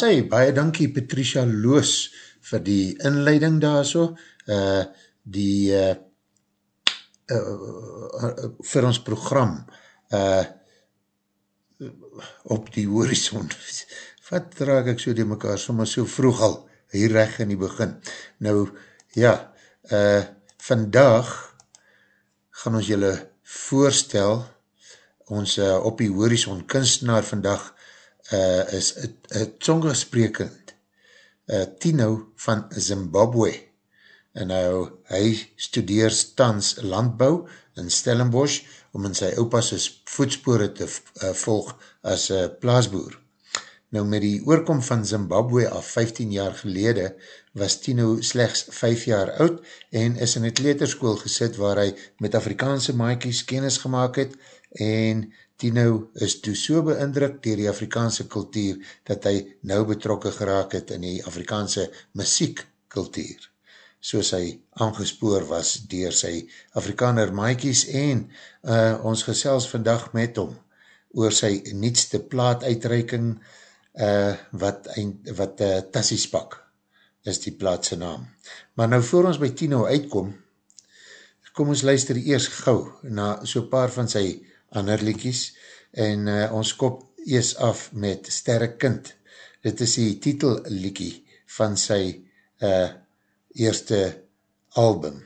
As hy, baie dankie Patricia Loos vir die inleiding daar so, uh, die uh, uh, uh, vir ons program uh, op die horizon. Wat raak ek so die mekaar, soms so vroeg al, hier reg in die begin. Nou, ja, uh, vandag gaan ons julle voorstel, ons uh, op die horizon kunstenaar vandag uh, is tsonga sprekend uh, Tino van Zimbabwe en nou hy studeer stans landbou in Stellenbosch om in sy opas voetspore te uh, volg as uh, plaasboer. Nou met die oorkom van Zimbabwe af 15 jaar gelede was Tino slechts 5 jaar oud en is in het leterskool gesit waar hy met Afrikaanse maaikies kennis gemaakt het en Tino is toe so beindruk dier die Afrikaanse kultuur dat hy nou betrokke geraak het in die Afrikaanse muziekkultuur soos hy aangespoor was dier sy Afrikaner maaikies en uh, ons gesels vandag met hom oor sy nietste plaatuitreiking uh, wat, wat uh, Tassiespak is die plaatse naam. Maar nou voor ons by Tino uitkom, kom ons luister eers gauw na so paar van sy ander liekies en uh, ons kop eers af met Sterrekind. Dit is die titel liekie van sy uh, eerste album.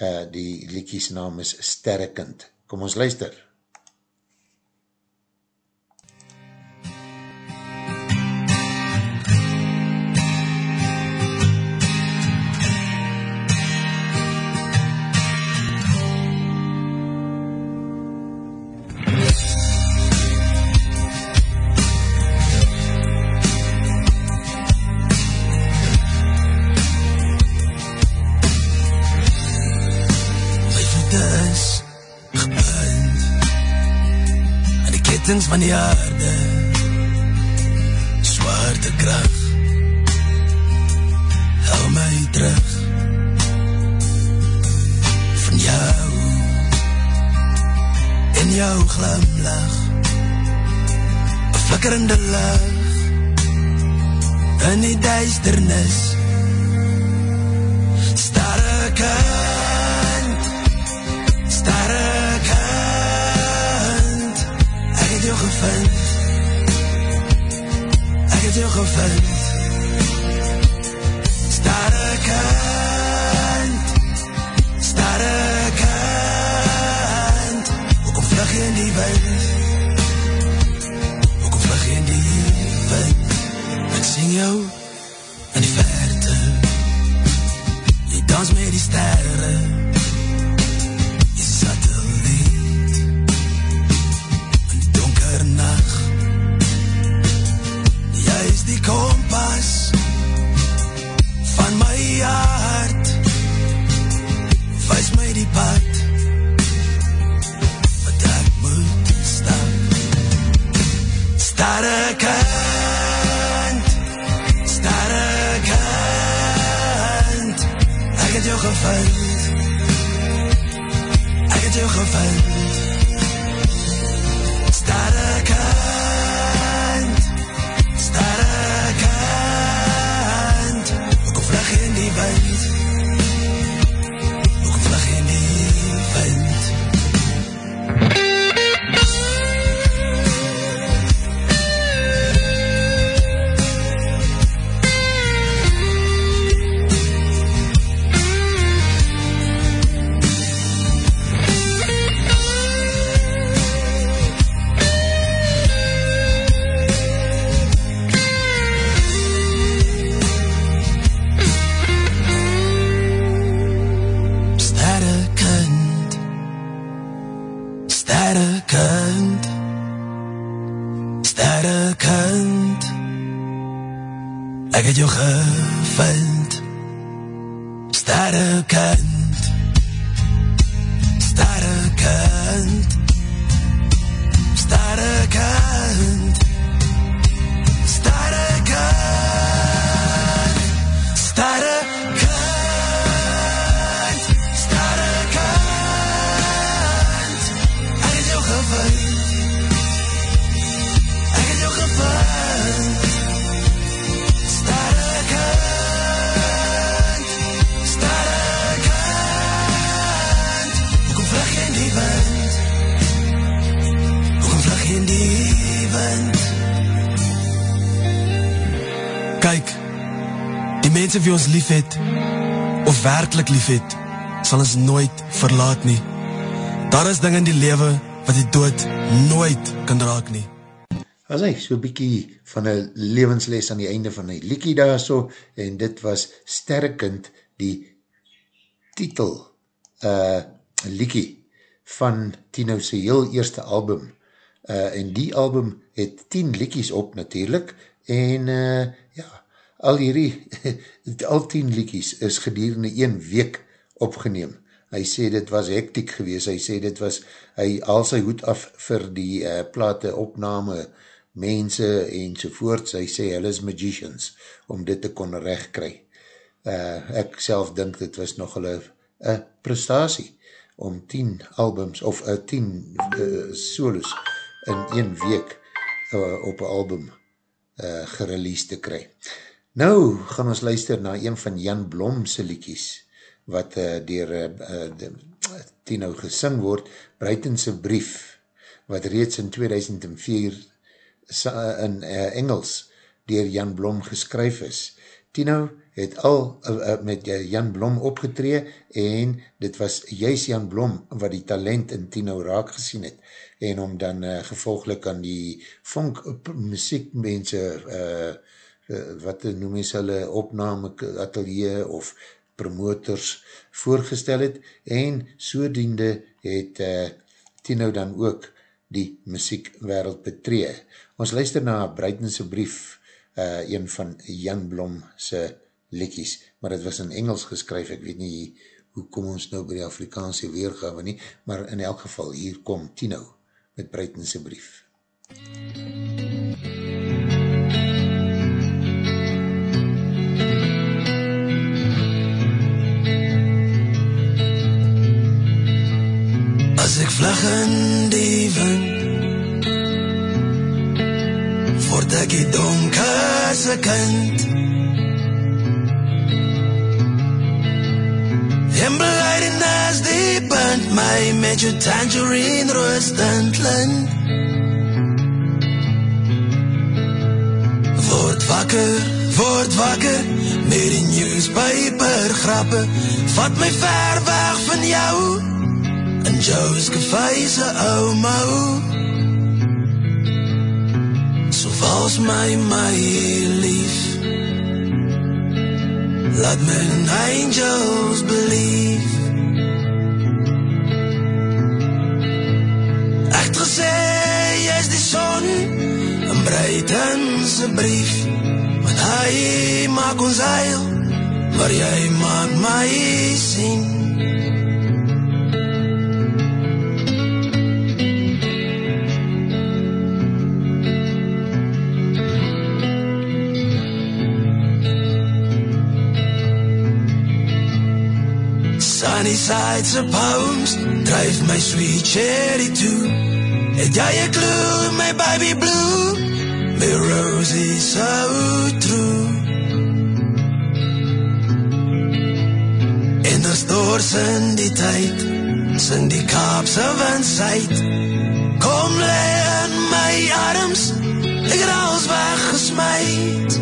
Uh, die liekies naam is Sterrekind. Kom ons luister. ketens van die aarde Zwaarte kracht Hou my terug Van jou. In jou glimlach Een flikkerende lach. In die duisternis gevind Ek het jou gevind. Starre kant Starre kant Hoekom vlug jy in die wind? Hoekom vlug jy in die wind? Ek sing jou het jou gevind Ek het jou mense wie ons lief het Of werkelijk lief het Sal ons nooit verlaat nie. Daar is dinge in die lewe Wat die dood nooit kan raak nie. As hy so bykie van een levensles aan die einde van die liekie daar so, en dit was Sterrekind die titel uh, liekie van Tino sy heel eerste album, uh, en die album het 10 liekies op natuurlijk, en uh, al hierdie, al 10 liekies is gedurende 1 week opgeneem, hy sê dit was hektiek gewees, hy sê dit was, hy al sy hoed af vir die uh, plate opname, mense en sovoorts, hy sê hulle is magicians, om dit te kon recht kry. Uh, ek self dink dit was nog hulle een prestatie, om 10 albums, of uh, 10 uh, solos in 1 week uh, op een album uh, gereleased te kry. Nou gaan ons luister na een van Jan Blomse liekies, wat uh, dier uh, Tino gesing word, Breitense brief, wat reeds in 2004 in uh, Engels dier Jan Blom geskryf is. Tino het al uh, uh, met Jan Blom opgetree en dit was juist Jan Blom wat die talent in Tino raak gesien het en om dan uh, gevolglik aan die funk muziekmense uh, wat noem jy hulle opname atelier of promoters voorgestel het en soediende het uh, Tino dan ook die muziekwereld betree. Ons luister na Breitense brief, uh, een van Jan Blom se lekkies, maar het was in Engels geskryf, ek weet nie hoe kom ons nou by die Afrikaanse weergawe nie, maar in elk geval, hier kom Tino met Breitense brief. As ek vlug in die wind. Word ek die donkerse kind. En beleidings die punt my met jou tangerine roostend lint Word wakker, word wakker Met die newspaper grappe. Vat my ver weg van jou En Joe's café se ou mou So vals my my lief. Laat my in angels believe. Echt gesê, jy is die son. En Breiten se brief. Want hy maak ons heil Maar jy maak my sien Sides of poems Dryf my sweet cherry too Het jy een clue, my baby blue? My rose is so true En as doors in die tyd Sing die kaapse windsuit Kom le in my arms Ek het alles weggesmijt.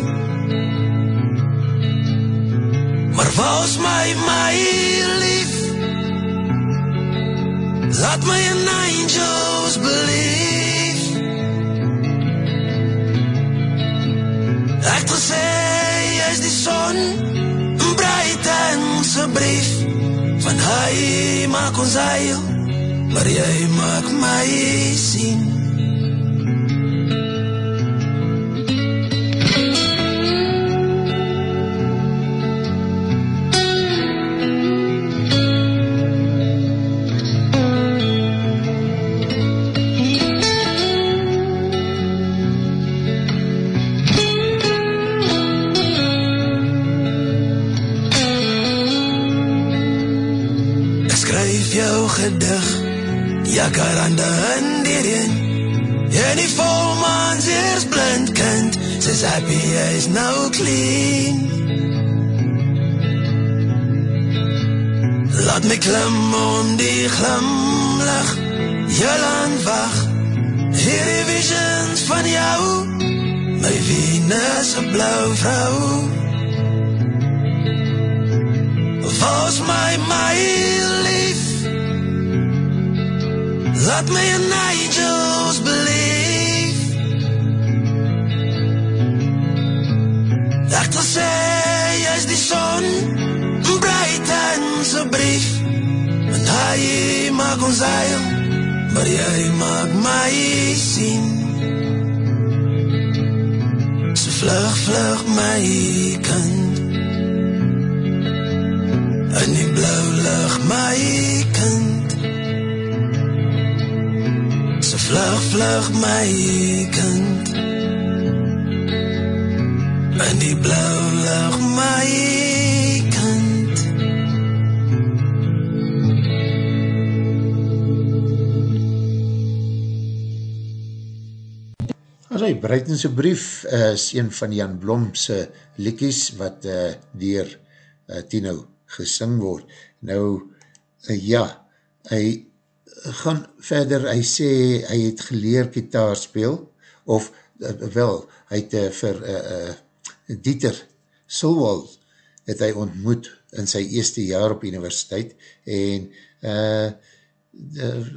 Maar was my my lief Laat my in angels believe. Ek het gesê jy is die son Breid en sy brief. Van hy maak ons heil Maar jy maak my sien vlug, vlug my kind. In die blauw lig my kind. So vlug, vlug my kind. In die blauw Breitense brief uh, is een van Jan Blomse likies wat uh, dier uh, Tino gesing word. Nou, uh, ja, hy gaan verder, hy sê hy het geleer gitaar speel, of uh, wel, hy het uh, vir uh, uh, Dieter Silwald het hy ontmoet in sy eerste jaar op universiteit en uh,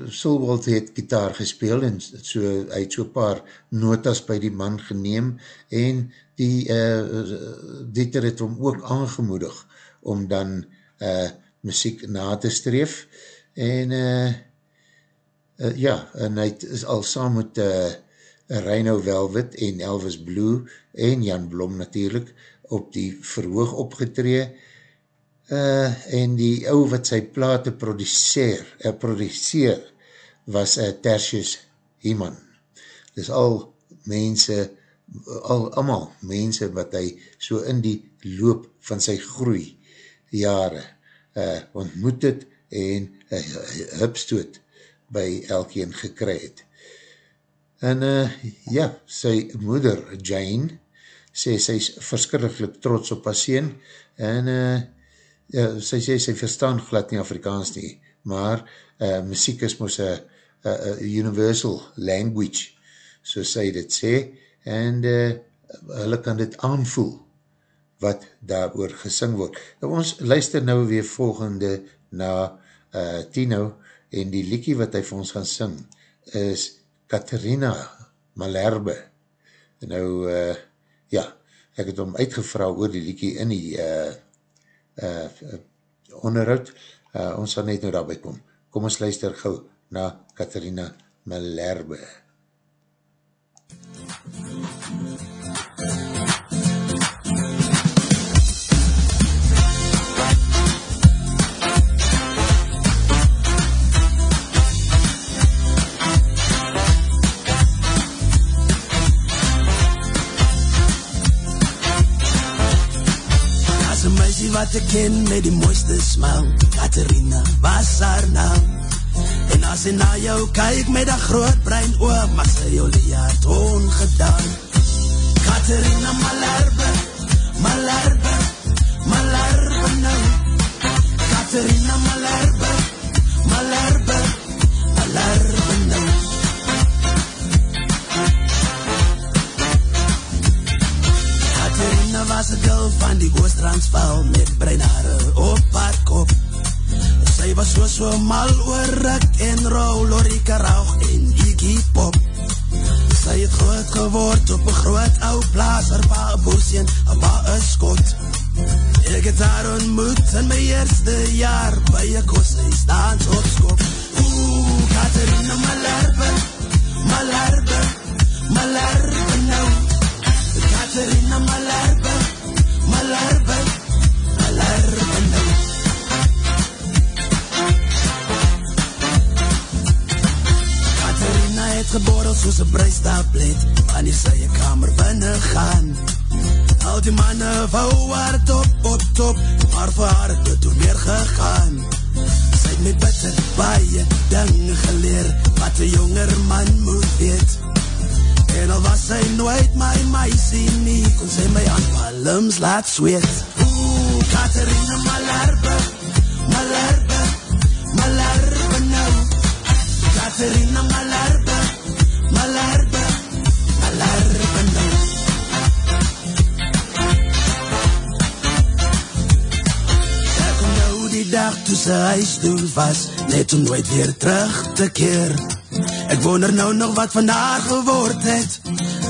Silwald het gitaar gespeel en so, hy het so paar notas by die man geneem en die uh, Dieter het hom ook aangemoedig om dan uh, muziek na te streef en uh, uh, ja, en hy het, al saam met uh, Rhino Velvet en Elvis Blue en Jan Blom natuurlijk op die verhoog opgetree uh, en die ou wat sy plate produceer, uh, produceer was uh, Tertius Heeman. Dis al mense, al allemaal mense wat hy so in die loop van sy groei jare uh, ontmoet het en uh, hupstoot by elkeen gekry het. En uh, ja, sy moeder Jane sê sy is verskrikkelijk trots op haar sien en uh, ja, sy sê sy verstaan glad nie Afrikaans nie, maar uh, muziek is moos a, a, a universal language, so sy dit sê, en uh, hulle kan dit aanvoel wat daar oor gesing word. Nou, ons luister nou weer volgende na uh, Tino, en die liekie wat hy vir ons gaan sing, is Katharina Malherbe. Nou, uh, ja, ek het hom uitgevra oor die liekie in die uh, uh, onderhoud. Uh, ons sal net nou daarby kom. Kom ons luister gauw na Katharina Malherbe. As wat ek ken met die mooiste smile, Katerina, was haar naam. En as sy na jou kyk met 'n groot brein oë, mag sy jou leer ongedaan. Katerina Malherbe, Malherbe, Malherbe nou. Katerina Malherbe, so so mal oor rik en rol, Lorika Rauch en Iggy Pop. Sy het groot geword op een groot ou plaas, haar pa een boersien, haar pa een skot. Ek het haar ontmoet in my eerste jaar, by een koshuis, dans op skop. Oeh, Katerina Malherbe, Malherbe, Malherbe nou. Katerina Malherbe, Malherbe, geborrel soos een bruistablet Aan die sye kamer binnen gaan. Al die manne wou haar top op top Maar vir haar het het hoe meer gegaan. Sy het my bitter baie dinge geleer Wat een jonger man moet weet. En al was sy nooit my meisie nie Kon sy my aan palms laat zweet Oeh, Katharina Malarba sy huis doen was, net om nooit weer terug te keer. Ek wonder nou nog wat van haar geword het,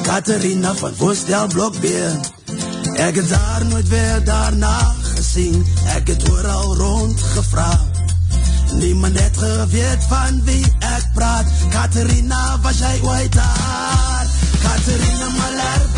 Catharina van Woestel Blokbeen. Ek het haar nooit weer daarna gesien, ek het ooral rond gevra. Niemand het geweet van wie ek praat, Catharina was jy ooit daar. Catharina Malerbe,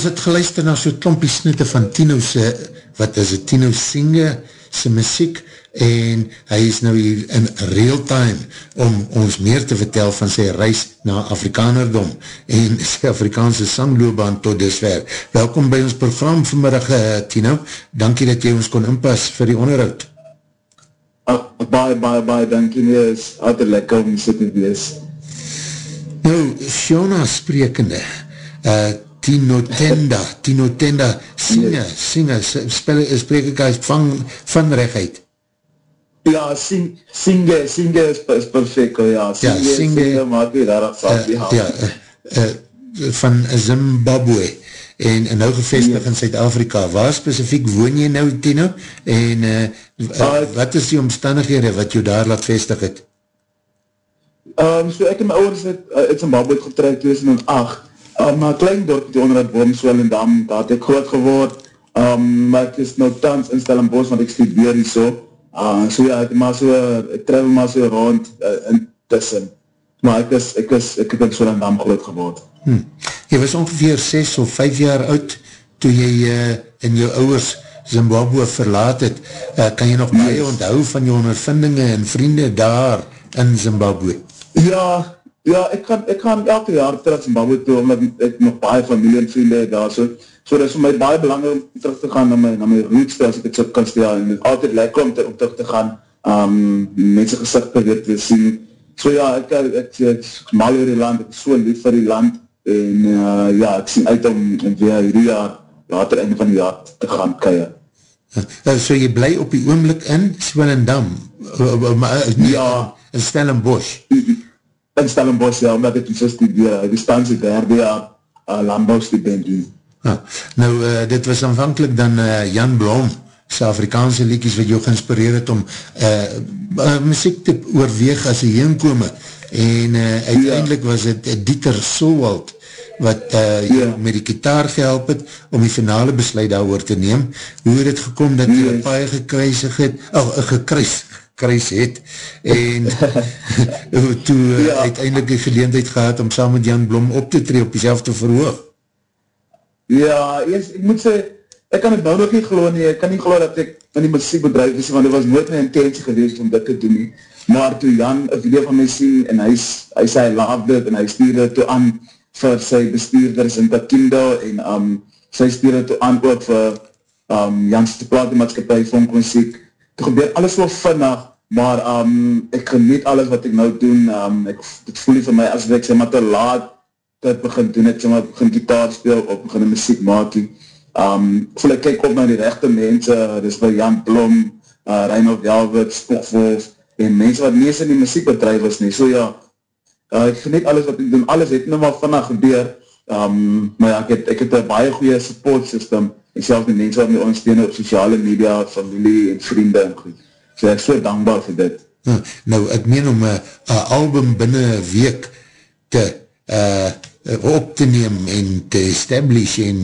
ons het geluister na so klompie snitte van Tino se, wat is het, Tino Singe se muziek en hy is nou hier in real time om ons meer te vertel van sy reis na Afrikanerdom en sy Afrikaanse sangloobaan tot dusver. Welkom by ons program vanmiddag, uh, Tino. Dankie dat jy ons kon inpas vir die onderhoud. Uh, baie, baie, baie dankie nie, is altijd lekker om sit te wees. Nou, Shona sprekende, uh, Tino Tenda, Tino Tenda, singe, singe, spel, spreek ek as van, van rechtheid. Ja, sing, singe, singe is, is perfect, ja, Ja, singe, singe- singe maak jy daar af, uh, ja, uh, uh, van Zimbabwe en en nou gevestig in Suid-Afrika. Waar specifiek woon jy nou, Tino? En uh, uh, wat is die omstandighede wat jou daar laat vestig het? Um, so ek en my ouders het uh, uit Zimbabwe getreed 2008, um, maar klein dorp die onder het Boomswel en Dam, daar het ek groot geword, um, maar ek is nou tans in Stellenbosch, want ek studeer hier so, uh, so ja, ek, maar so, ek travel maar so rond uh, intussen, maar ek is, ek is, ek het in Swellendam groot geword. Hm. Jy was ongeveer 6 of 5 jaar oud toe jy uh, in jou ouwers Zimbabwe verlaat het. Uh, kan jy nog baie Yes. onthou van jou ondervindinge en vriende daar in Zimbabwe? Ja, ja, ek gaan, ek gaan elke jaar terug Zimbabwe toe, omdat ek nog baie familie en vriende het daar, so, so dit is vir my baie belangrijk om terug te gaan na my, na my roots, as ek het so kan stel, en het altyd lekker om, te, om terug te gaan, um, mense gezichte weer te sien, so ja, ek, ek, ek, ek, ek mal oor die land, ek is so lief vir die land, en uh, ja, ek sien uit om, om weer hierdie jaar, later einde van die jaar te gaan keier. Uh, so jy bly op die oomlik in Swellendam, nie, Ja. in Stellenbosch. In Stellenbosch, ja, omdat ek so studeer, ek staan sy derde jaar uh, landbouwstudent doen. Ah, nou, uh, dit was aanvankelijk dan uh, Jan Blom, sy Afrikaanse liedjes wat jou geïnspireer het om uh, uh, muziek te oorweeg as hy heenkome. En uh, uiteindelik was het uh, Dieter Solwald wat uh, jou Ja. met die kitaar gehelp het om die finale besluit daar te neem. Hoe het het gekom dat jy Yes. paie gekruisig het, oh, uh, gekruis, kruis het, en toe uh, Ja. uiteindelik die geleendheid gehad om saam met Jan Blom op te tree op die selfde verhoog. Ja, eers, ek moet sê, ek kan het nou nog nie geloof nie, ek kan nie geloof dat ek in die muziekbedrijf is, want dit was nooit my intentie geweest om dit te doen nie. Maar toe Jan een video van my sien, en hy, hy sê hy love dit, en hy stuurde toe aan vir sy bestuurders in Takindo, en um, sy stuurde toe aan ook vir um, Jan's platenmaatskapie, funkmuziek. Toe gebeur alles so vinnig, maar um, ek geniet alles wat ek nou doen, um, ek, dit voel nie vir my as ek sê maar te laat dit begin doen, het sê maar begin gitaar speel of begin muziek maak. Um, voel ek kyk op na die rechte mense, dis by Jan Blom, uh, Reinhold Jalwit, Stokvolf, en mense wat meest in die muziekbedrijf is nie. So ja, uh, ek geniet alles wat ek doen, alles het nou maar vannig gebeur, um, maar ja, ek het, ek het een baie goeie support system, en selfs die mense wat my ondersteunen op sociale media, familie en vriende en goed. So ek is so dankbaar vir dit. Nou, nou ek meen om een album binnen week te uh, op te neem en te establish en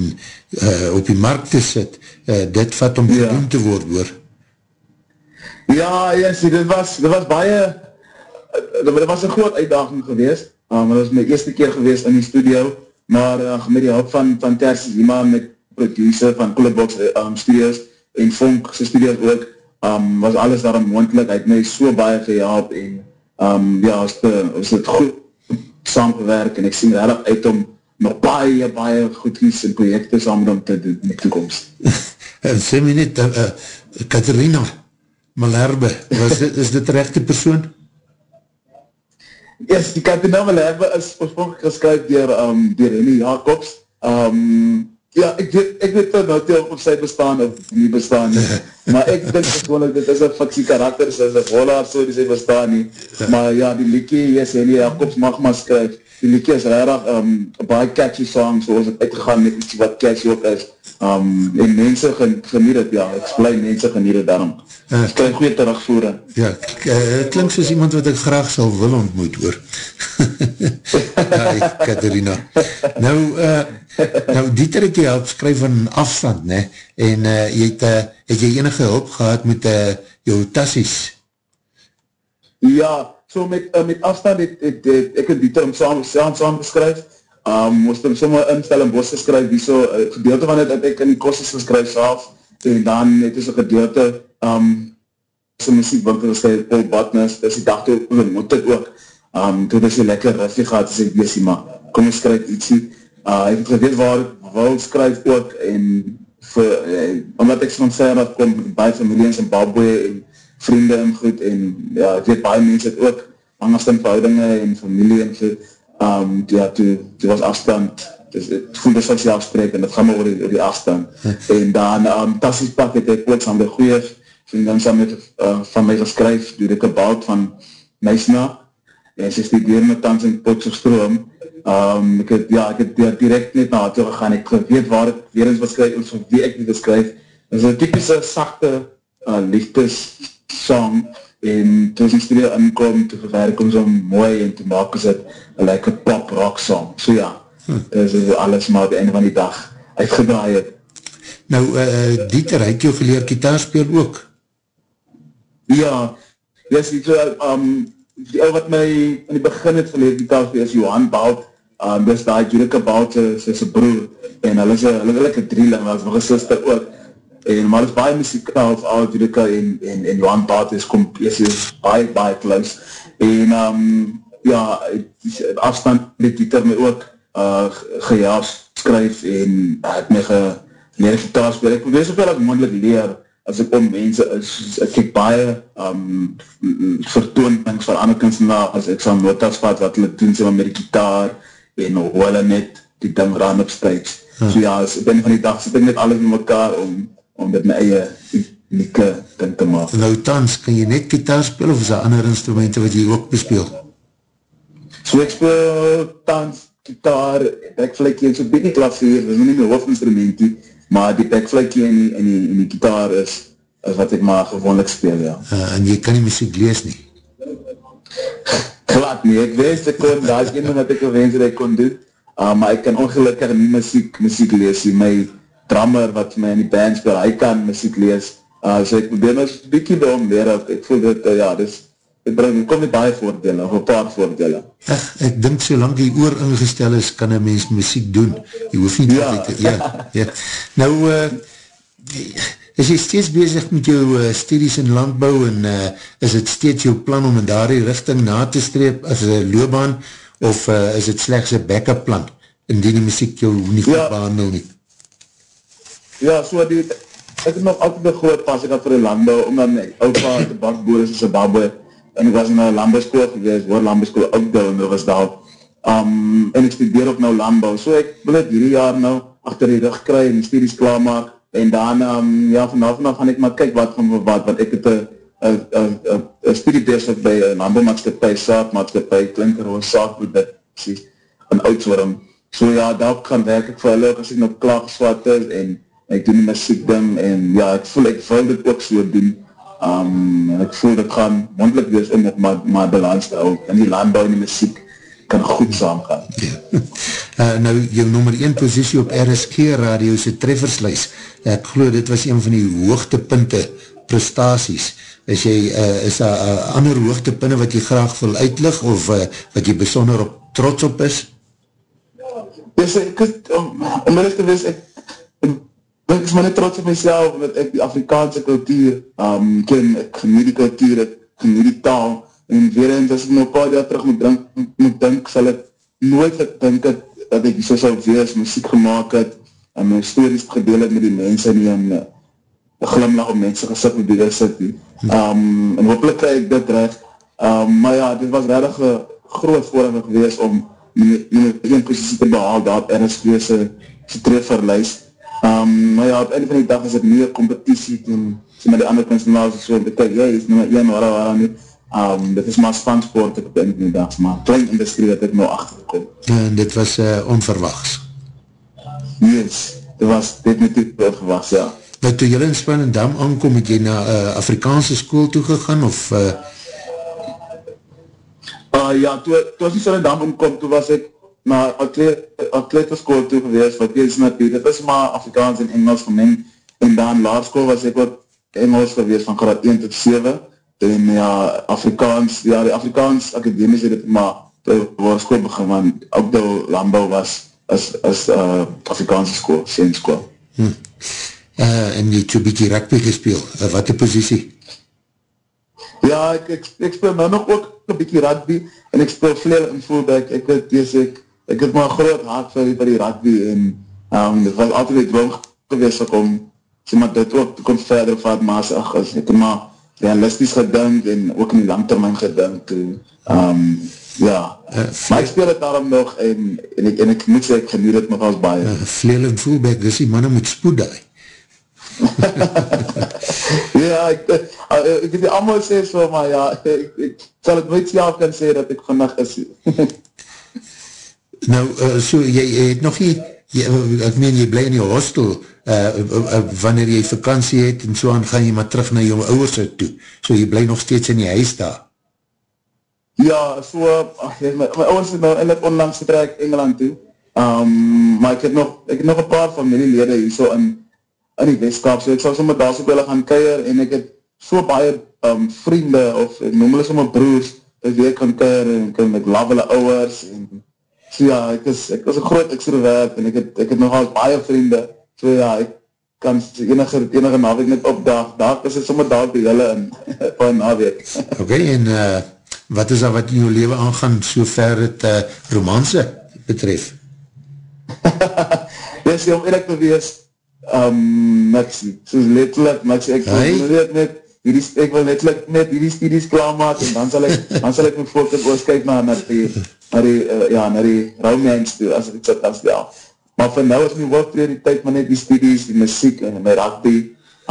uh, op die markt te sit, uh, dit vat om Ja. gedoen te word hoor. Ja, yes, dit was, dit was baie, dit was een groot uitdaging geweest, Um, dat was my eerste keer gewees in die studio, maar uh, met die hulp van, van Tersi Zima, met producer van Coolbox um, Studios en Fonk sy studios ook, um, was alles daarom moendlik, hy het my so baie gehelp en um, ja, is, de, is het goed saamgewerk en ek sien erg uit om nog baie, baie goedkies en projekte saam met hom te doen in die toekomst. en sê my net, uh, uh, Katerina Malherbe, was dit, is dit rechte persoon? Yes, die Katerina Malherbe is oorspronkelijk geskryf dier, um, dier Henny Jacobs. Um, ja, ek weet, ek weet nou te of sy bestaan of nie bestaan nie. maar ek dink gewoon, dit is een fiksie karakter, sy is een volaar so die sy bestaan nie. Maar ja, die liekie, yes, Henny Jacobs mag maar skryf. Die liekie is rarig, um, baie catchy song, soos het uitgegaan met iets wat catchy ook is. Um, en mense geniet het, ja, ek blij mense geniet het daarom. Uh, ek krijg goeie terugvoeren. Ja, uh, klink soos iemand wat ek graag sal wil ontmoet, hoor. Hi, Katerina. Nou, uh, nou Dieter het jy help skryf van afstand, ne? en uh, jy het, uh, het jy enige hulp gehad met uh, jou tassies? Ja, so met, uh, met afstand het, het, het, het ek het Dieter om saam, saam, saam geskryf, um, moest hem sommer instel en bos geskryf, die so, gedeelte van het het ek in die kostes geskryf self, en dan het is een gedeelte, um, so muziek winkel geskryf, Paul Batness, dus die dag toe, we moet het ook, um, toe is die lekker riffie gehad, dus ek wees maar, kom ek skryf ietsie, uh, ek het gedeeld waar ek wil skryf ook, en vir, eh, omdat ek soms sê, dat kom baie familie in Zimbabwe, en vriende en goed, en ja, ek weet baie mense het ook, angst in verhoudinge, en familie en goed, um, ja, toe, toe was afstand, dus het voelde soos die afspreek, en het gaan maar oor die, oor die afstand. en dan, um, Tassies pak het ek ook saam die goeie vriendin saam met, uh, van my geskryf, door die kabout van Meisna, en sy studeer met tans in Potsogstroom, um, ek het, ja, ek het ja, direct net na toe gegaan, ek weet waar ek weer eens beskryf, of wie ek nie beskryf, dit is een typische sachte uh, liefdes song, en toe sy studie inkom, toe verwerk om so mooi en toe maak is het een like pop rock song, so ja hm. dit is alles maar op die einde van die dag uitgedraai het. Nou, uh, Dieter, het jou geleer gitaar speel ook? Ja, yes, so, um, die ou wat my in die begin het geleer gitaar speel is Johan Bout, um, dis die Jurika Bout, sy is broer, en hulle is een lekker drieling, hulle is nog een sister ook, en maar is baie muzikaal of al Judika en, en, en Johan Baat is, kom, is, is baie, baie kluis en um, ja afstand met die term ook uh, gejaas skryf en het my geleer gitaar speel, ek probeer soveel ek moendlik leer as ek om mense is, ek kyk baie um, vertoonings van ander kunstenaars, ek sal notas vat wat hulle doen, sê maar met die gitaar en hoe hulle net die ding run op stage, hmm. so ja, as ek ben van die dag, sit ek net alles in mekaar om om dit my eie unieke ding te maak. Nou Tans, kan jy net gitaar speel of is daar ander instrumenten wat jy ook bespeel? So ek speel Tans, gitaar, backflakey en so bietjie klavier, dit is nie my hoofdinstrumentie, maar die backflakey en die, en die, en die gitaar is, is wat ek maar gewoonlik speel, ja. Uh, en jy kan die muziek lees nie? Glad nie, ek wens ek kon, daar is een wat ek wens dat ek kon doen, uh, maar ek kan ongelukkig nie muziek, muziek lees, die my drummer wat my in die band speel, hy kan muziek lees, uh, so ek probeer my so'n bykie by hom leer, ek voel dit, uh, ja, dis, ek bring, ek kom met baie voordele, of een paar voordele. Ech, ek dink solang die oor ingestel is, kan een mens muziek doen, jy hoef nie ja. te, ja, ja. Nou, uh, is jy steeds bezig met jou uh, studies in landbouw, en uh, is het steeds jou plan om in daardie richting na te streep, as een loopbaan, of uh, is het slechts een backup plan, indien die muziek jou nie goed ja. behandel nie? Ja, so die, ek het nog altijd een groot pas, ek had vir die landbouw, omdat my opa te bakboer is in Zimbabwe, en ek was in een landbouwskool geweest, waar landbouwskool ook daar, en was daar, um, en ek studeer ook nou landbouw, so ek wil het hierdie jaar nou, achter die rug kry, en die studies klaarmaak, en dan, um, ja, vanaf vanaf gaan ek maar kyk wat van wat, want ek het een studie bezig by een landbouwmaatskapie, saakmaatskapie, klinker, hoe saakproduktie, in oudsworm, so ja, daar kan werk ek vir hulle, as ek nog klaar geswat is, en ek doen die muziek ding en ja, ek voel, ek wil dit ook so doen um, en ek voel dit gaan mondelijk wees om met my, my balans te hou en die landbouw en die muziek kan goed saamgaan. Ja. Uh, nou, jou nummer 1 posiesie op RSK radio is die treffersluis. Ek geloof, dit was een van die hoogtepunte prestaties. Is jy, uh, is daar uh, ander hoogtepunte wat jy graag wil uitlig of uh, wat jy besonder op trots op is? Yes, ek is, om, om te wees, ek, ek is maar net trots op myself, omdat ek die Afrikaanse kultuur um, ken, ek geniet die kultuur, ek geniet die taal, en weer eens, as ek nog paar jaar terug moet drink, moet dink, sal ek nooit gedink het, dat ek so sal wees, muziek gemaakt het, en my stories gedeel het met die mense nie, en uh, glimlach op mense gesit met die rest het nie. Um, en hopelijk krijg ek dit recht, um, maar ja, dit was reddig een groot voorhang gewees om een posiesie te behaal, daar RSV se, se treefverlijst. Um, maar ja, op einde van die dag is het meer competitie toen, so met die andere kunstenaars so, en kyk, jy is nummer 1, waar, waar, nie. Um, dit is maar spansport op einde van die dag, maar klein industrie dat ek nou achtergekom. En dit was uh, onverwachts? Yes, dit was definitief onverwachts, ja. Nou, toe jylle in Spannendam aankom, het jy na uh, Afrikaanse school toegegaan, of... Uh... Uh, ja, toe, toe as die Spannendam omkom, toe was ek na atlete school toe gewees, wat is natuurlijk, dit is maar Afrikaans en Engels gemeng, en dan laarschool was ek wat Engels gewees van graad 1 tot 7, en ja, Afrikaans, ja, die Afrikaans akademies het het maar, toe school begin, want ook die landbouw was, as, as uh, Afrikaanse school, sien school. Hm. Uh, en jy het so bykie rugby gespeel, uh, wat die posiesie? Ja, ek, ek, ek speel nou nog ook een bykie rugby, en ek speel vleel in fullback, ek het, yes, ek, ek het maar groot hart vir, vir die rugby, en um, dit was altijd die droom geweest om, sê maar dit ook, kom verder vat, maar as, ach, as ek maar realistisch gedink, en ook in die langtermijn gedink, en, um, ja, uh, maar ek speel het daarom nog, en, en, ek, en ek moet sê, ek geniet het nog als baie. Uh, vleel in fullback, dis die mannen met spoed daai. ja, ek, ek, ek het die allemaal sê so, maar ja, ek, ek sal het nooit self kan sê dat ek vannacht is. nou, uh, so, jy, jy het nog nie, jy, ek meen, jy bly in die hostel, uh, uh, wanneer jy vakantie het, en so aan gaan jy maar terug na jou ouders uit toe, so jy bly nog steeds in die huis daar. Ja, so, ach, my, my ouders het nou eindelijk onlangs getrek Engeland toe, um, maar ek het nog, ek het nog een paar familielede hier so in, in die Westkaap, so ek sal sommer daar so willen gaan keir, en ek het so baie um, vriende, of noem hulle sommer broers, dat ek kan keir, en ek love hulle ouwers, en so ja, ek is, ek is een groot extrovert, en ek het, ek het nogal baie vriende, so ja, ek kan enige, enige naweek net opdag, daar is het sommer daar by hulle in, van naweek. Ok, en uh, wat is dat wat in jou leven aangaan, so ver het uh, romanse betref? sê, om eerlijk te wees, um, niks nie. Soos letterlijk, niks. Ek wil net hierdie, ek wil letterlijk net hierdie studies klaarmaak en dan sal ek, dan sal ek my focus oorskyk na, na die, na die, uh, ja, na die romance toe, as ek het so kan stel. Maar vir nou is my hoofdprioriteit maar net die studies, die muziek en my rugby.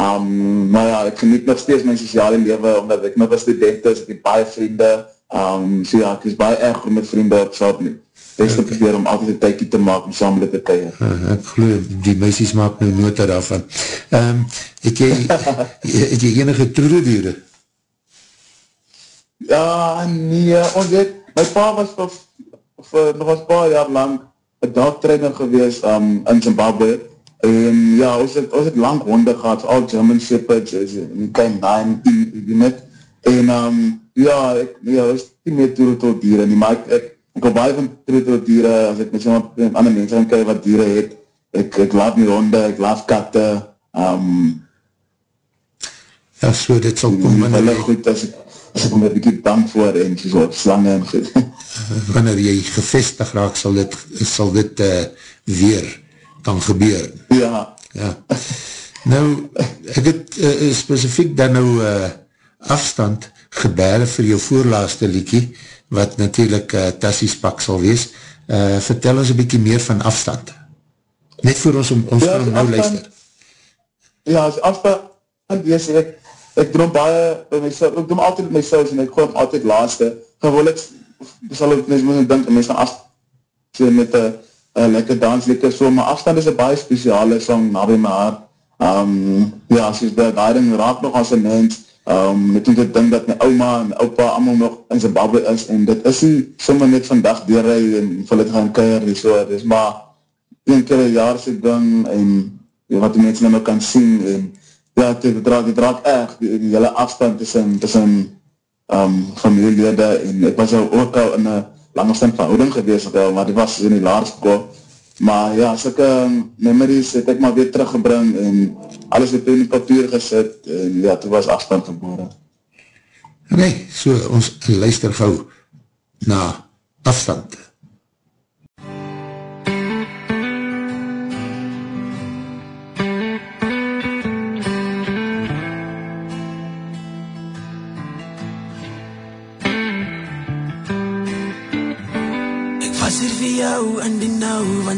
Um, maar ja, ek geniet nog steeds my sociale leven, omdat ek nog een student is, ek het baie vriende, um, so ja, ek is baie erg met vriende op saad nie best okay. probeer om altijd een tykie te maak om saam met te keir. Uh, ek geloof, die meisies maak nou nota daarvan. Um, het, jy, het jy enige troededure? Ja, nee, ons weet, my pa was vir, nog een paar jaar lang een dagtrainer gewees um, in Zimbabwe, en ja, ons het, ons het lang honde gehad, al German Shepherds, en klein nine, die net, en um, ja, ek, ja, ons het nie meer troedeldieren nie, maar ek, ek ek wil baie van troetel dieren, as ek met so met ander mense gaan kyk wat dieren het, ek, ek laat nie honde, ek laat katte, um, ja, so dit sal kom wanneer jy... goed, as ek, as ek met een bykie dank voor en so op slange en goed. wanneer jy gevestig raak, sal dit, sal dit uh, weer kan gebeur. Ja. Ja. Nou, ek het uh, specifiek dan nou uh, afstand gebelde vir jou voorlaaste liekie, wat natuurlijk uh, Tassie's pak sal wees. Uh, vertel ons een bykie meer van afstand. Net voor ons om ons ja, nou afstand, luister. Ja, as afstand wees, ek, ek droom baie by myself, ek droom altyd met myself en ek gooi hem altyd laaste. Gewoonlik sal ek mens moet denk, mens gaan af met een lekker dansleker so, maar afstand is een baie speciale song na by my hart. Um, ja, soos die, die ding raak nog as een mens, um, net om te dink dat my oma en opa allemaal nog in Zimbabwe is, en dit is nie sommer net vandag deurrij en vir het gaan keir, en so, dit is maar een keer een jaarse ding, en wat die mense nou kan sien, en ja, dit draak, dit draak echt, die, die hele afstand tussen, tussen um, familielede, en ek was ook al in een langstand verhouding gewees, wel, maar die was in die laarskool. Maar ja, soke memories het ek maar weer teruggebring en alles het in die papier gesit en ja, toe was afstand geboren. Oké, okay, so ons luister gauw na afstand.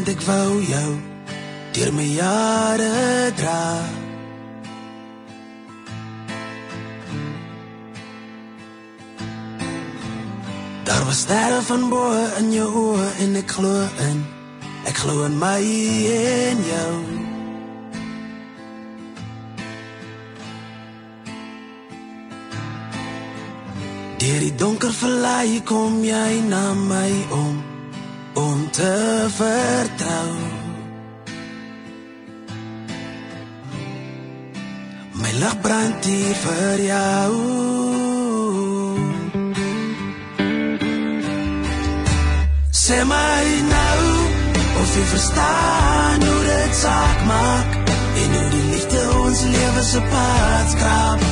Want ek wou jou deur my jare dra. Daar was sterre van bo in jou oë en ek glo in ek glo in my en jou. Deur die donker verlaai kom jy na my om om te vertrou. My lig brand hier vir jou. Sê my nou of jy verstaan hoe dit saak maak en hoe die liefde ons lewe se pad skraap.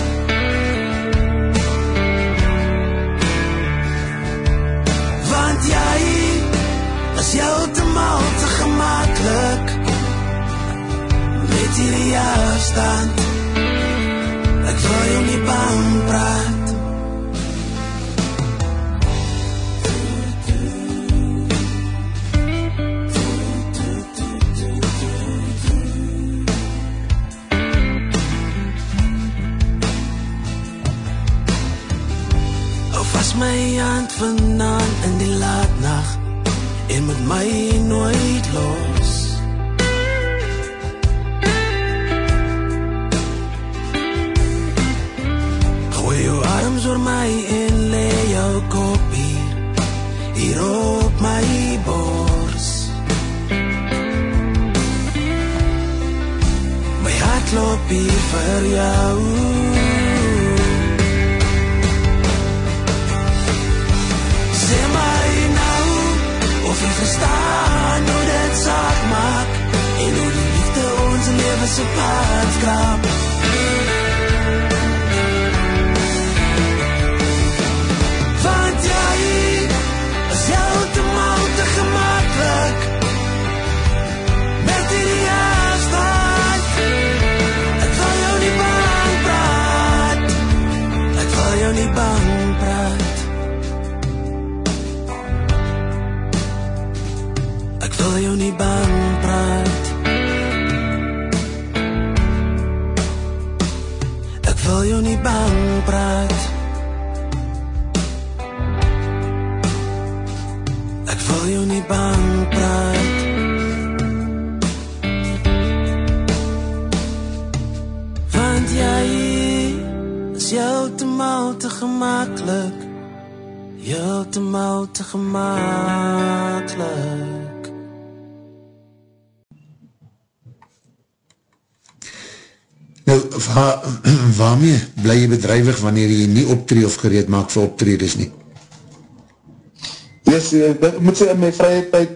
Want jy is heeltemal te gemakkelijk. Met hierdie afstand Ek wil jou nie bang praat Of was my hand vanaan my nooit los. Gooi jou arms oor my en lê jou kop hier, hier op my bors. My hart loop hier vir jou. Ons lewe Heeltemal te gemakkelijk. Nou, waar, waarmee bly jy bedrijwig wanneer jy nie optree of gereed maak vir optredes nie? Yes, ek moet sê in my vrye tyd,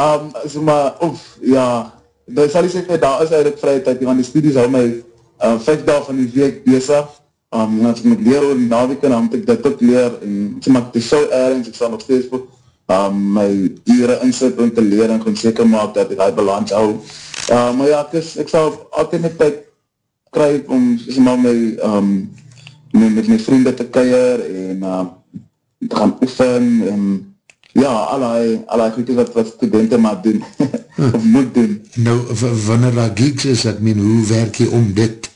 um, so maar, of, ja, daar sal jy sê, daar is eigenlijk vrye tyd, want die studies hou my uh, vijf dag van die week bezig, um, en as ek moet leer oor die naweken, dan moet ek dit ook leer, en so het is so ergens, ek sal nog steeds voor, um, my ure insit om te leer, en gewoon seker maak dat ek die balans hou. Uh, maar ja, ek, is, ek sal altyd my tyd kry om, so maar, my, um, met, met my vrienden te keier, en uh, te gaan oefen, en ja, allerlei, allerlei goede wat, wat studenten maar doen, of moet doen. Nou, wanneer daar geeks is, ek meen, hoe werk jy om dit?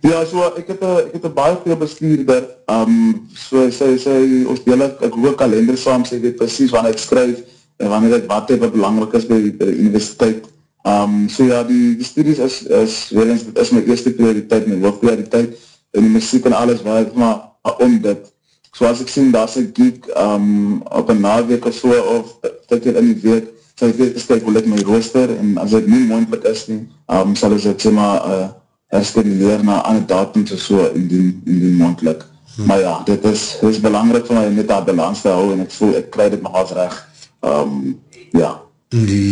Ja, so, ek het een, ek het een baie veel bestuurder, um, so, sy, sy, ons deel ek, ek hoog kalender saam, sy weet precies wanneer ek skryf, en wanneer ek wat wat belangrijk is by, by die universiteit. Um, so ja, die, die studies is, is, weer eens, dit is my eerste prioriteit, my hoofdprioriteit, en die muziek en alles, ek maar om dit, soos ek sien, daar is een geek um, op een naweek of so, of dit in die week, so ek weet, kyk hoe dit my rooster, en as dit nie moendlik is nie, um, sal is dit sê maar, uh, herskeduleer na ander datums of so, in die, in die moendlik. maar ja, dit is, dit is belangrijk vir my om net daar balans te hou en ek voel, ek krij dit nogals recht. Um, ja.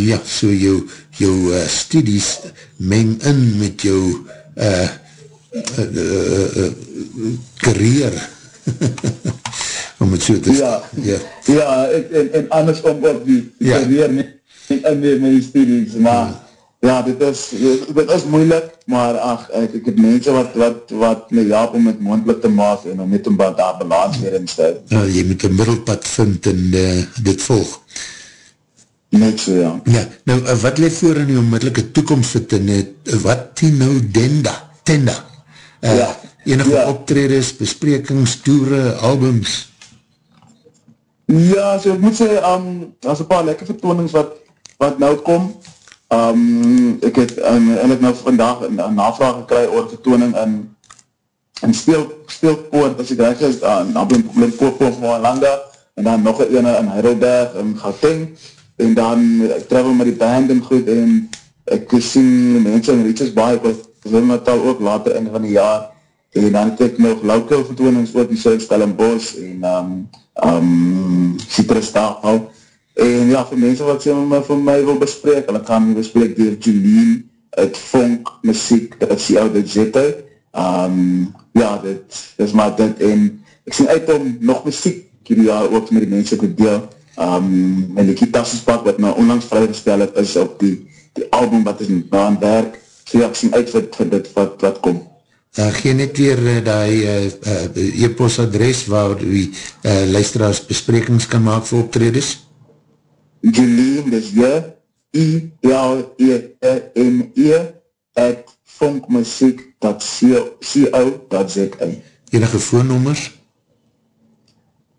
Ja, so jou, jou uh, studies meng in met jou uh, uh, uh, uh, career. om het so te Ja, ja. ja ek, en, en andersom ook die, die Ja. career nie, nie in met my studies, maar ja, dit is, dit is moeilik, maar ach, ek, ek het mense wat, wat, wat my help om het mondelijk te maak en om net om daar balans weer in te stel. Uh, jy moet een middelpad vind en uh, dit volg. Net so, ja. Ja, nou, uh, wat leef voor in die onmiddellike toekomst vir Tenet, wat die nou Denda, Tenda, uh, Ja. enige Ja. optredes, besprekings, toere, albums, Ja, so ek moet sê, um, daar is een paar lekker vertoonings wat, wat nou kom. Um, ek het um, eindelijk nou vandag een, een navraag gekry oor vertoning in, in speel, Speelpoort, as ek reg is, uh, na Limpopo of Moalanga, en dan nog een in Heidelberg, in Gauteng, en dan ek travel met die band en goed, en ek sien mense in Rietjes Baai, ek wil Natal ook later in van die jaar, en dan het ek nog local vertoonings ook, die Suid Stellenbosch, en um, um, Citrus Taal, en ja, vir mense wat sê my, vir my wil bespreek, hulle kan bespreek door Julien, het Vonk, muziek, dit is die oude zette, um, ja, dit is maar dit, en ek sien uit om nog muziek hierdie jaar ook met die mense te deel, um, my Likie Tassespak, wat nou onlangs vrygestel het, is op die, die album wat is nou aan werk, so ja, ek sien uit vir, vir dit wat, wat kom. Uh, gee net weer uh, die uh, uh, e-post adres waar die uh, luisteraars besprekings kan maak vir optredes. Julien, dis jy, I-L-E-N-E, at funkmusiek.co.za. Enige voornommers?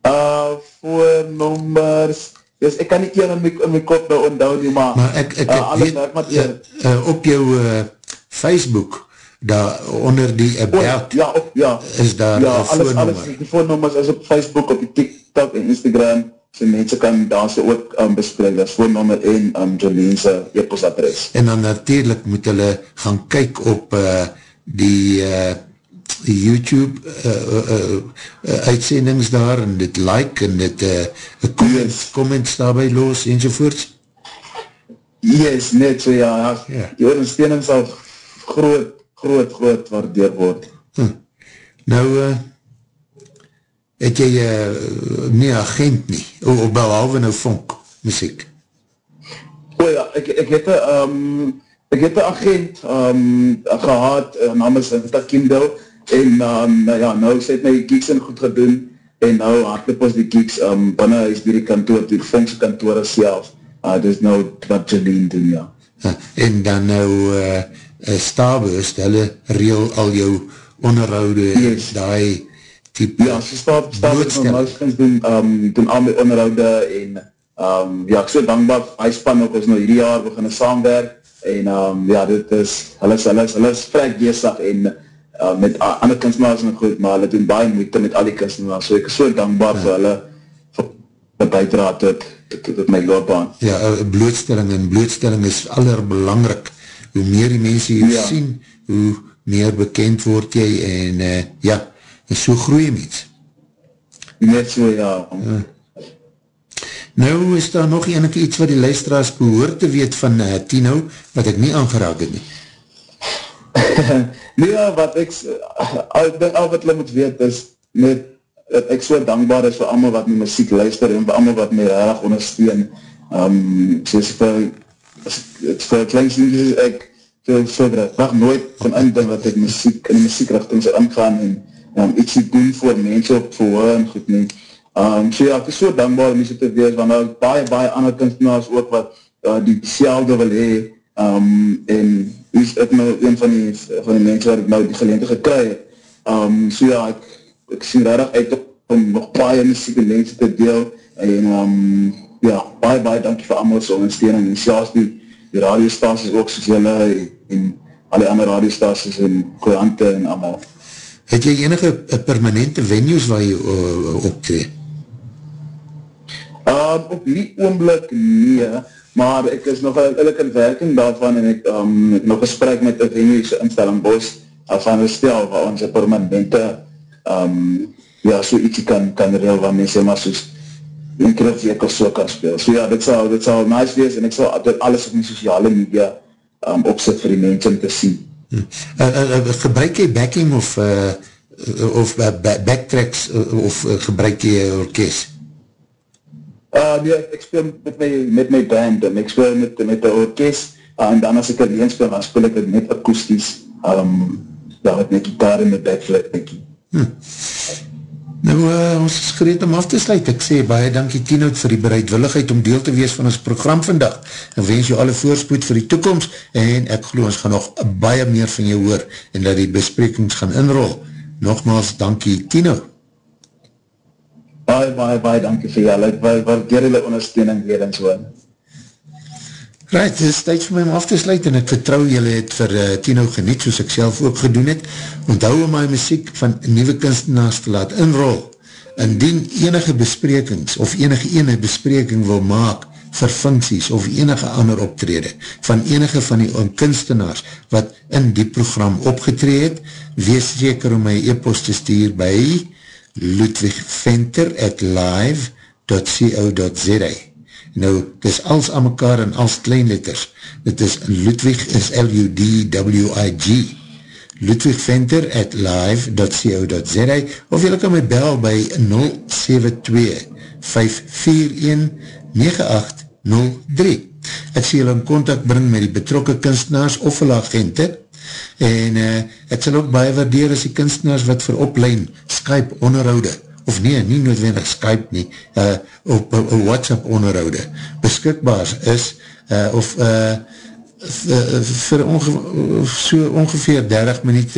Uh, voornommers, dus ek kan nie een in my, in my kop nou onthou nie, maar, Maar ek, ek, uh, ek alles weet, werk maar ja, teen. uh, op jou uh, Facebook, daar onder die Oh, about, ja, op, ja. is daar ja, een alles, alles, voornommer. die voornommers is op Facebook, op die TikTok en Instagram, so mense kan daar so ook um, bespreek, dat is voornommer en um, Jolene's e-postadres. En dan natuurlijk moet hulle gaan kyk op uh, die, uh, die YouTube uh, uh, uh, uitsendings daar en dit like en dit uh, comments, Yes. comments daarby los enzovoorts. Yes, net so ja, ja. Ja. die ondersteuning sal groot, groot, groot waardeer word. Hm. Nou, uh, het jy uh, nie agent nie, of, of behalve nou vonk, muziek. O ja, ek, ek het een, um, ek het een agent um, gehad, uh, naam is Vita Kindle, en um, ja, nou sy het my gigs in goed gedoen, en nou hardloop ons die gigs um, binnen huis die kantoor, die vonkse kantoor self. Uh, dis nou wat Jolene doen, ja. Uh, en dan nou uh, uh, Starburst, hulle reel al jou onderhoude, Yes. die type Ja, so staat, staat het blootstelling. promotions doen, um, doen al my onderhoude en um, ja, ek so dankbaar, hy span ook ons nou hierdie jaar beginne saamwerk en um, ja, dit is, hulle is, hulle is, hulle is vrek bezig en uh, met a- ander kunstenaars en goed, maar hulle doen baie moeite met al die kunstenaars, so ek is so dankbaar vir hulle vir die bijdra tot, tot, tot, tot my loopbaan. Ja, uh, blootstelling en blootstelling is allerbelangrijk. Hoe meer die mense ja. Ja. sien, hoe meer bekend word jy en uh, ja, en so groei mens. Net so, ja. ja. Nou is daar nog enige iets wat die luisteraars behoor te weet van uh, Tino, wat ek nie aangeraak het nie. nee, ja, wat ek, al, ek denk al wat hulle moet weet is, net, dat ek so dankbaar is vir allemaal wat my muziek luister en vir allemaal wat my erg ondersteun. Um, soos vir, vir klein sien, ek, so, so graag nooit van indink dat ek muziek, in die muziekrichting zou ingaan en um, iets doen voor mense op verhoor en goed nie. Um, so ja, ek is so dankbaar om hier te wees, want nou baie, baie ander kunstenaars ook wat uh, die selfde wil hee, um, en is ek nou een van die, van die mense waar ek nou die geleente gekry het. Um, so ja, ek, ek sien rarig uit om nog baie muziek en mense te deel, en um, ja, baie, baie dankie vir allemaal so ondersteuning, en selfs die, die radiostaties ook soos julle, en, en al die ander radiostaties en koerante en allemaal. Het jy enige uh, permanente venues waar jy uh, optree? Um, op die oomblik nie, maar ek is nog eerlijk in werking daarvan en ek um, het nog gesprek met die venues instelling Bos uh, van Restel waar ons een permanente um, ja, so ietsie kan, kan reel, waar mense maar soos een keer of week of so kan speel. So ja, dit sal, dit sal nice wees, en ek sal dit alles op my sociale media um, opzet vir die mense om te sien. Uh, uh, uh, gebruik jy backing of uh, of uh, backtracks uh, of uh, gebruik jy orkest? Uh, nee, ek speel met my, met my band, en ek speel met, met die orkest, uh, en dan as ek alleen speel, dan speel ek het net akoesties, um, ja, met my gitaar en my backflip, denk ek. Hmm. Nou, uh, ons is gereed om af te sluit. Ek sê baie dankie Tinout vir die bereidwilligheid om deel te wees van ons program vandag. Ek wens jou alle voorspoed vir die toekomst en ek geloof ons gaan nog baie meer van jou hoor en dat die besprekings gaan inrol. Nogmaals, dankie Tino. Baie, baie, baie dankie vir jou. Ek waardeer julle ondersteuning weer en so. Right, het is tijd vir my om af te sluit en ek vertrouw jylle het vir uh, Tino geniet soos ek self ook gedoen het. Onthou om my muziek van nieuwe kunstenaars te laat inrol. Indien enige besprekings of enige ene bespreking wil maak vir funksies of enige ander optrede van enige van die kunstenaars wat in die program opgetree het, wees zeker om my e-post te stuur by ludwigventer at live.co.za Nou, het is als aan mekaar in als kleinletters. Het is Ludwig is L-U-D-W-I-G. Ludwig Venter at live.co.za of jylle kan my bel by 072-541-9803. Ek sê jylle in contact bring met die betrokke kunstenaars of hulle agente en uh, ek sal ook baie waardeer as die kunstenaars wat vir oplein Skype onderhoude of nee, nie noodwendig Skype nie, uh, op uh, WhatsApp onderhoude, beskikbaar is, uh, of uh, vir onge so ongeveer 30 minuut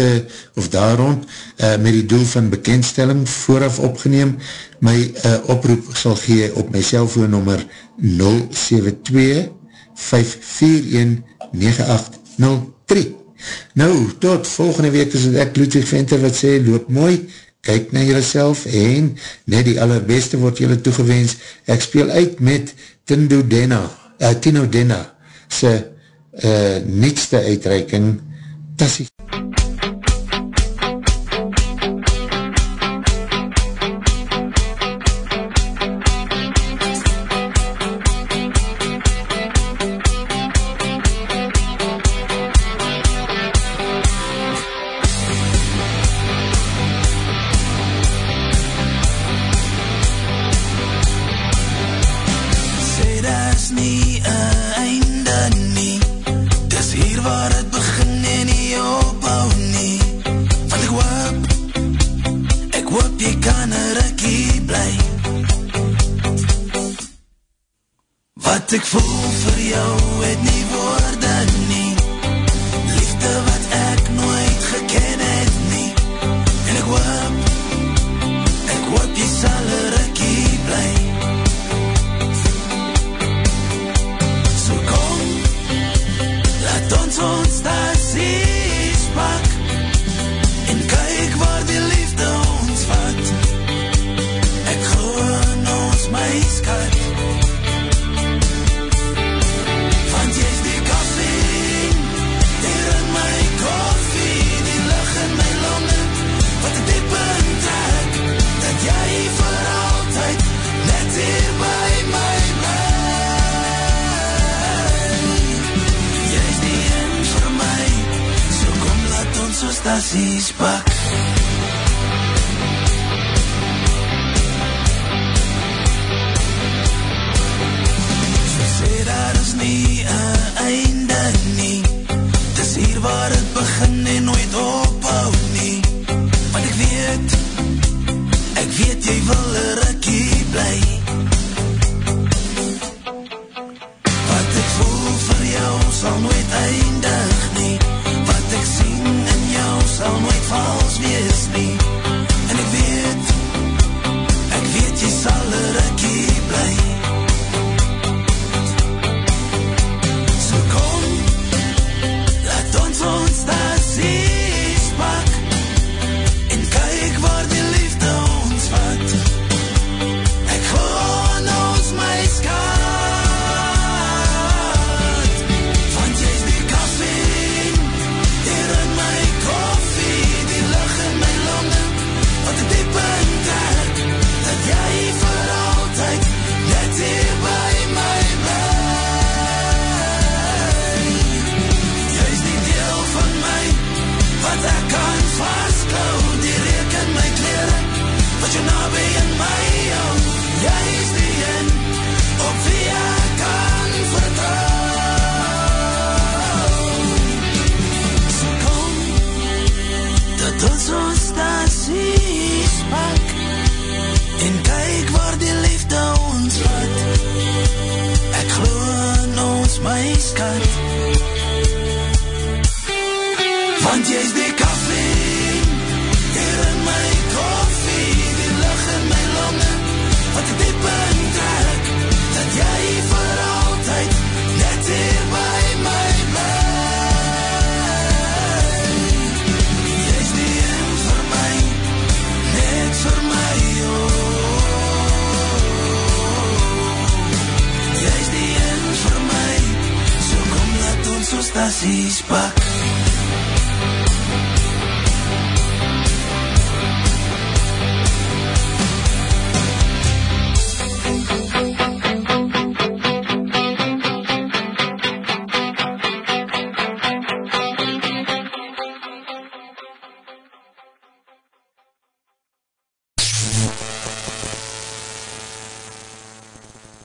of daar rond, uh, met die doel van bekendstelling vooraf opgeneem, my uh, oproep sal gee op my cellfoonnummer 072 541 9803 Nou, tot volgende week is het ek Ludwig Venter wat sê, loop mooi, kyk na jyself en net die allerbeste word jylle toegewens. Ek speel uit met Tindo Denna, uh, Tino Denna, sy uh, nietste uitreiking, Tassie.